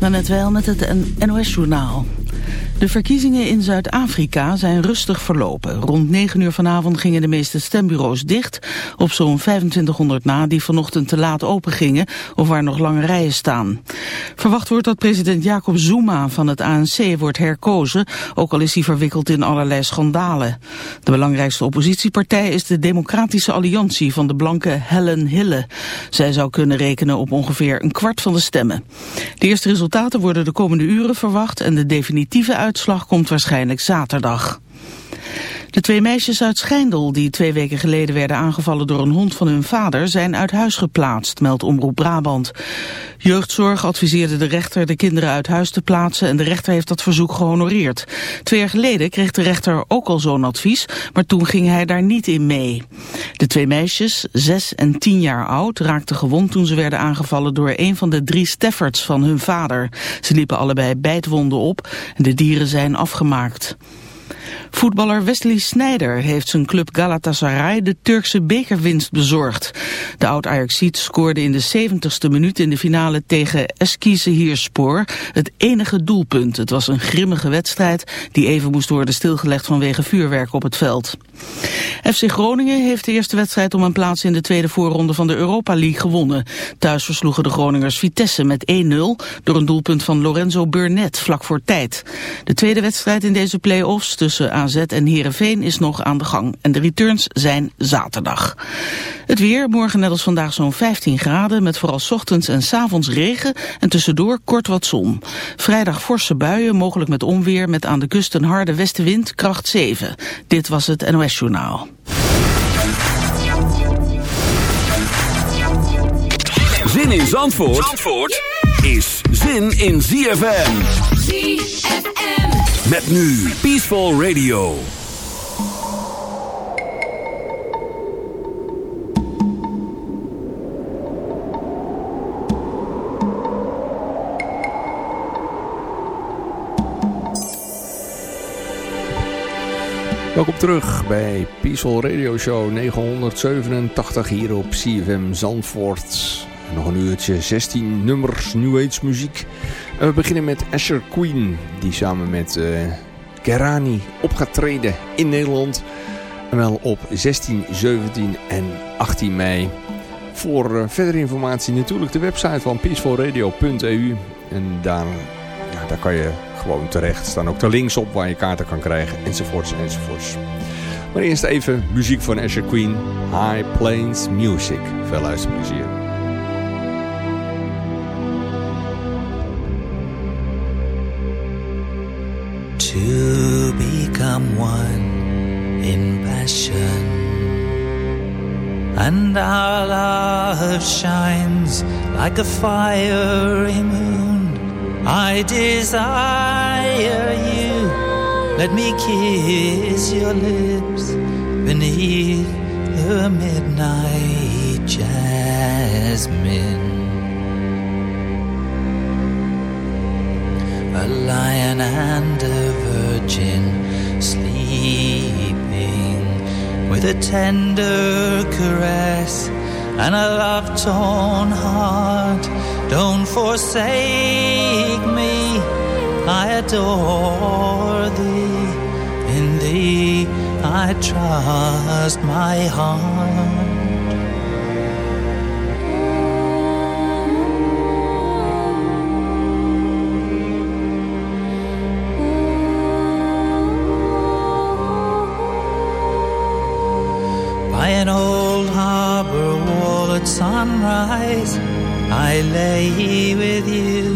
Maar net wel met het NOS-journaal. De verkiezingen in Zuid-Afrika zijn rustig verlopen. Rond 9 uur vanavond gingen de meeste stembureaus dicht. Op zo'n 2500 na die vanochtend te laat open gingen of waar nog lange rijen staan. Verwacht wordt dat president Jacob Zuma van het ANC wordt herkozen, ook al is hij verwikkeld in allerlei schandalen. De belangrijkste oppositiepartij is de Democratische Alliantie van de blanke Helen Hille. Zij zou kunnen rekenen op ongeveer een kwart van de stemmen. De eerste resultaten worden de komende uren verwacht en de definitieve uitslag komt waarschijnlijk zaterdag. De twee meisjes uit Schijndel die twee weken geleden werden aangevallen door een hond van hun vader zijn uit huis geplaatst, meldt Omroep Brabant. Jeugdzorg adviseerde de rechter de kinderen uit huis te plaatsen en de rechter heeft dat verzoek gehonoreerd. Twee jaar geleden kreeg de rechter ook al zo'n advies, maar toen ging hij daar niet in mee. De twee meisjes, zes en tien jaar oud, raakten gewond toen ze werden aangevallen door een van de drie Steffords van hun vader. Ze liepen allebei bijtwonden op en de dieren zijn afgemaakt. Voetballer Wesley Sneijder heeft zijn club Galatasaray de Turkse bekerwinst bezorgd. De oud-Ajaxiet scoorde in de 70ste minuut in de finale tegen Eskişehirspor het enige doelpunt. Het was een grimmige wedstrijd die even moest worden stilgelegd vanwege vuurwerk op het veld. FC Groningen heeft de eerste wedstrijd om een plaats in de tweede voorronde van de Europa League gewonnen. Thuis versloegen de Groningers Vitesse met 1-0 door een doelpunt van Lorenzo Burnett vlak voor tijd. De tweede wedstrijd in deze play-offs tussen AZ en Heerenveen is nog aan de gang. En de returns zijn zaterdag. Het weer, morgen net als vandaag zo'n 15 graden... met vooral ochtends en s avonds regen en tussendoor kort wat zon. Vrijdag forse buien, mogelijk met onweer... met aan de kust een harde westenwind, kracht 7. Dit was het NOS Journaal. Zin in Zandvoort, Zandvoort is zin in ZFM. ZFM. Met nu Peaceful Radio. Welkom terug bij Peaceful Radio Show 987 hier op CFM Zandvoort. Nog een uurtje 16 nummers New Age muziek. En we beginnen met Asher Queen, die samen met uh, Kerani op gaat treden in Nederland. En wel op 16, 17 en 18 mei. Voor uh, verdere informatie natuurlijk de website van peacefulradio.eu. En daar, ja, daar kan je gewoon terecht. Er staan ook de links op waar je kaarten kan krijgen enzovoorts enzovoorts. Maar eerst even muziek van Asher Queen. High Plains Music. Veel luisterplezier. And our love shines like a fiery moon. I desire you. Let me kiss your lips beneath the midnight jasmine. a lion and a virgin sleeping with a tender caress and a love-torn heart. Don't forsake me, I adore thee. In thee I trust my heart. An old harbor wall at sunrise. I lay with you,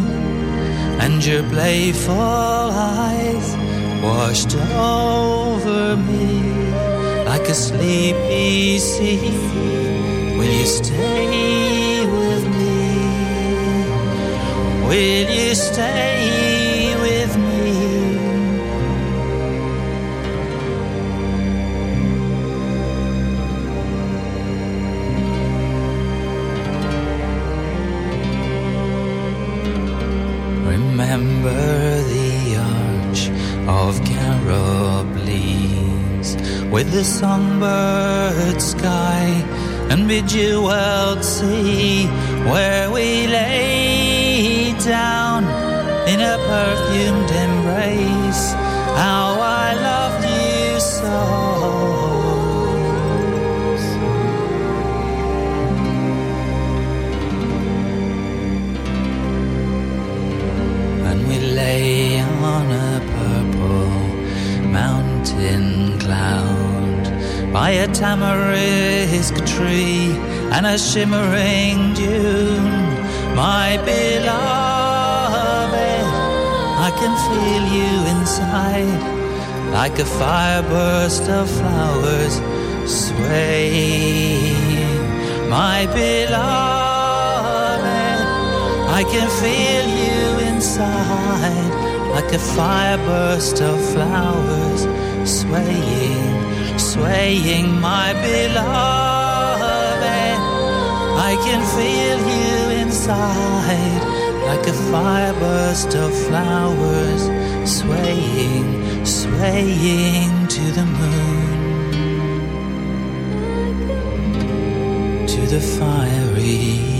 and your playful eyes washed over me like a sleepy sea. Will you stay with me? Will you stay? With the songbird sky and bejeweled sea where we lay down in a perfumed embrace. How I loved you so. And we lay on mountain cloud by a tamarisk tree and a shimmering dune. My beloved, I can feel you inside like a fireburst of flowers swaying. My beloved, I can feel you inside like a fireburst of flowers swaying, swaying. My beloved, I can feel you inside like a fireburst of flowers swaying, swaying to the moon, to the fiery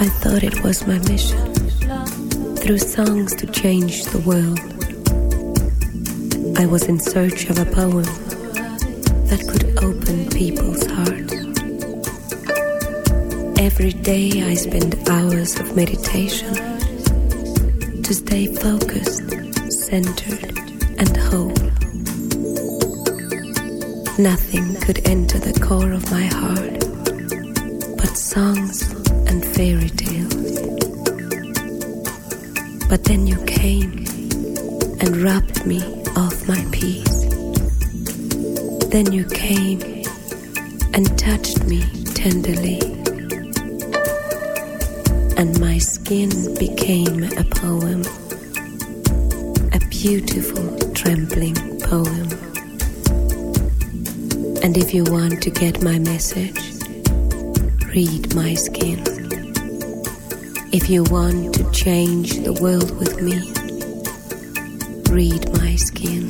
I thought it was my mission through songs to change the world. I was in search of a poem that could open people's hearts. Every day I spend hours of meditation to stay focused, centered, and whole. Nothing could enter the core of my heart but songs and fairy tales. But then you came and robbed me of my peace. Then you came and touched me tenderly. And my skin became a poem, a beautiful trembling poem. And if you want to get my message, read my skin. If you want to change the world with me, read my skin.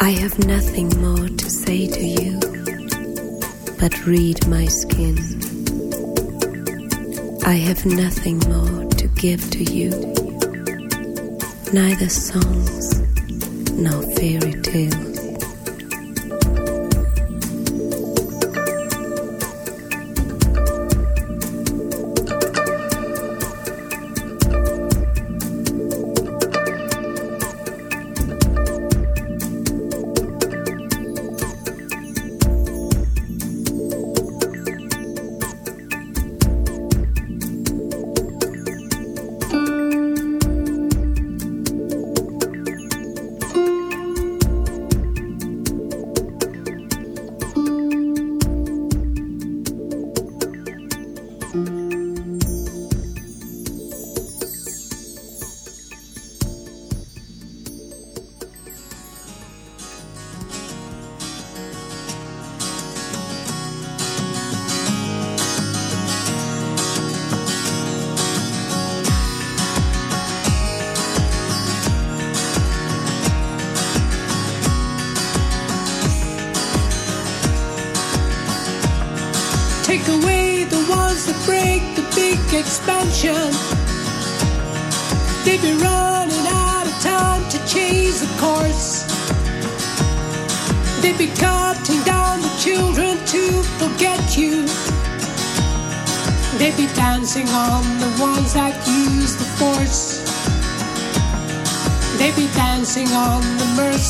I have nothing more to say to you, but read my skin. I have nothing more to give to you, neither songs nor fairy tales.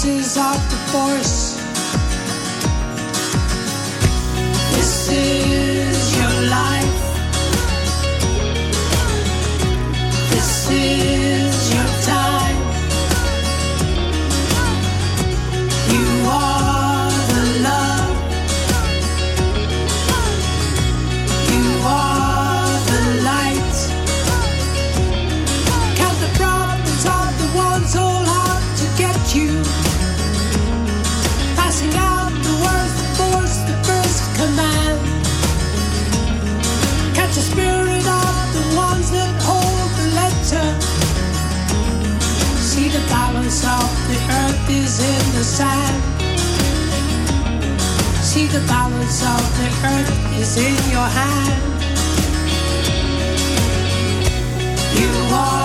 Mercies of the force. See the balance of the earth is in your hand. You are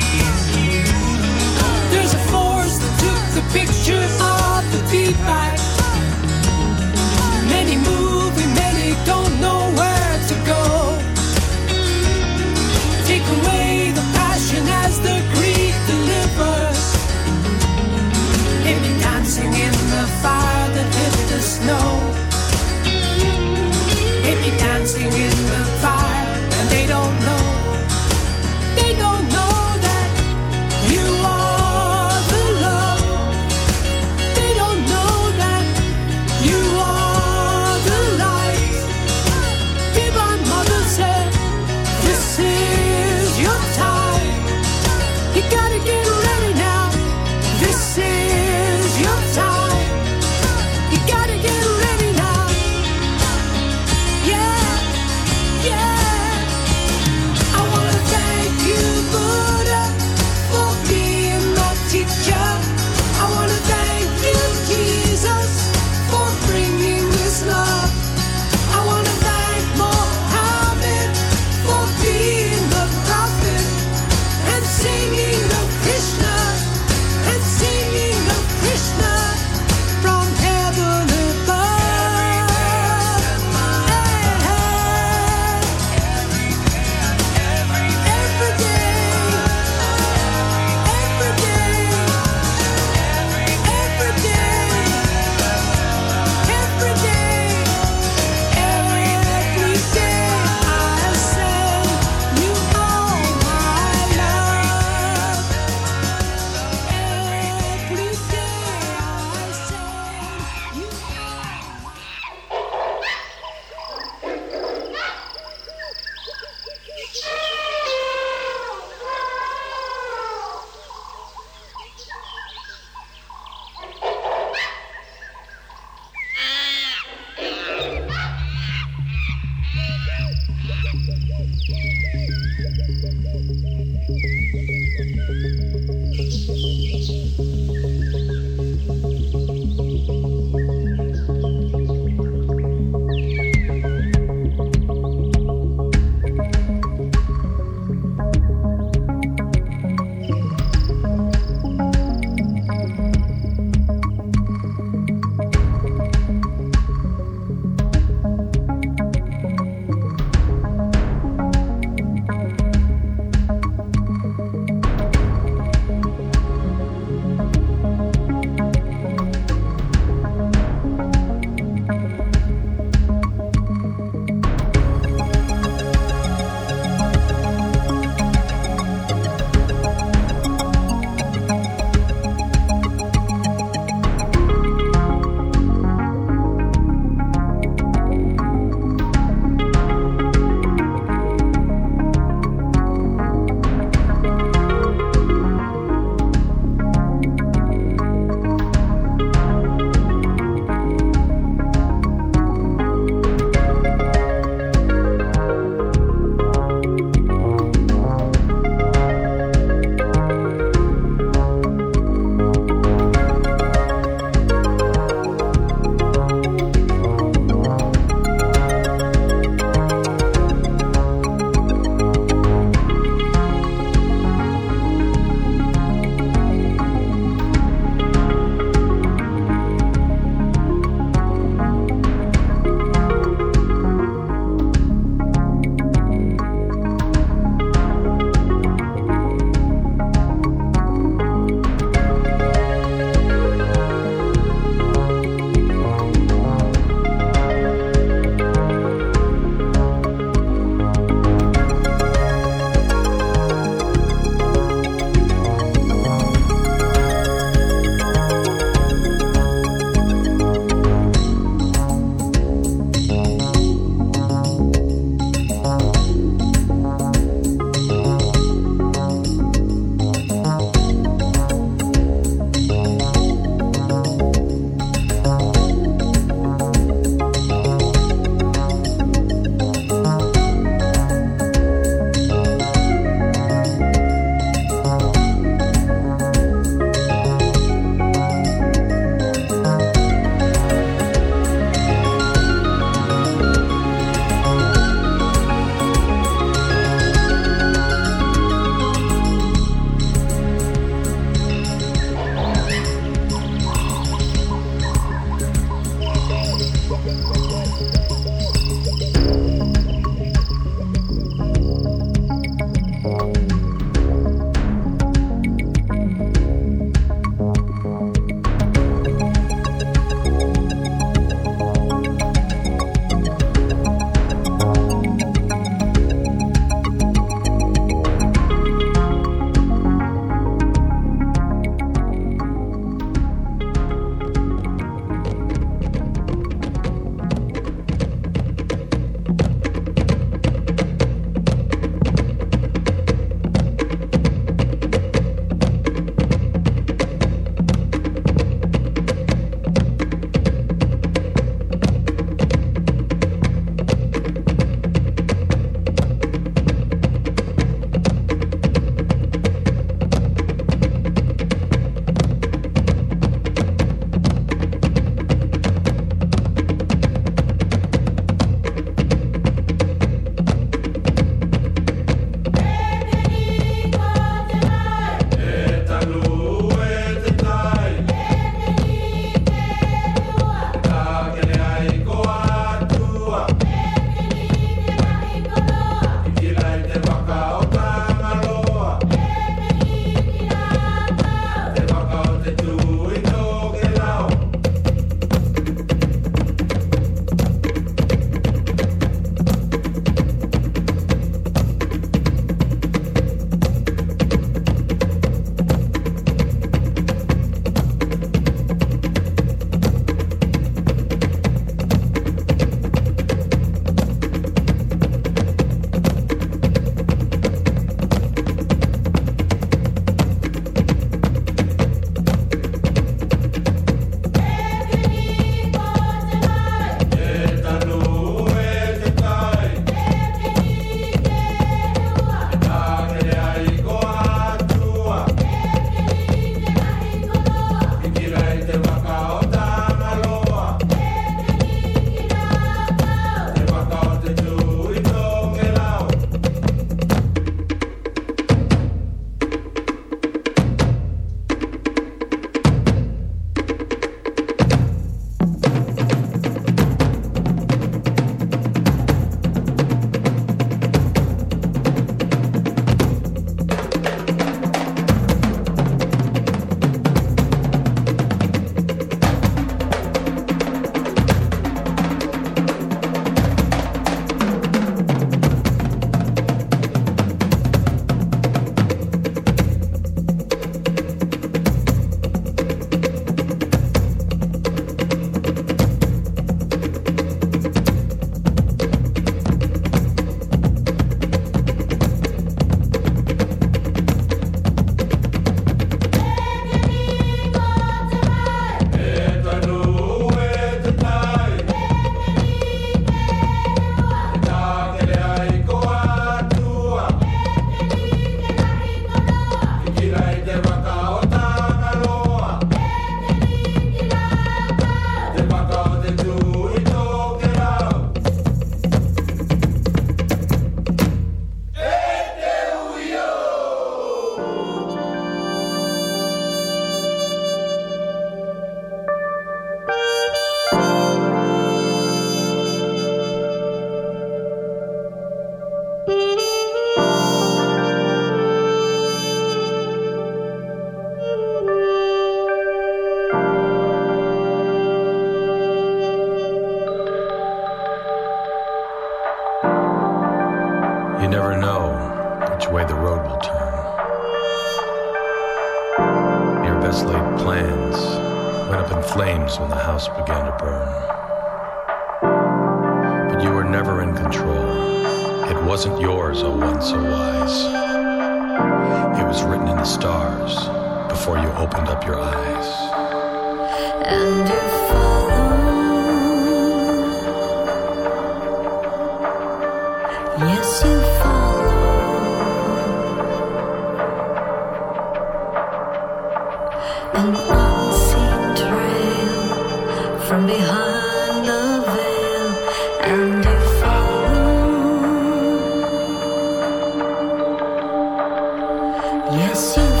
也幸。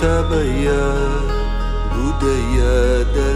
تبين هدي دل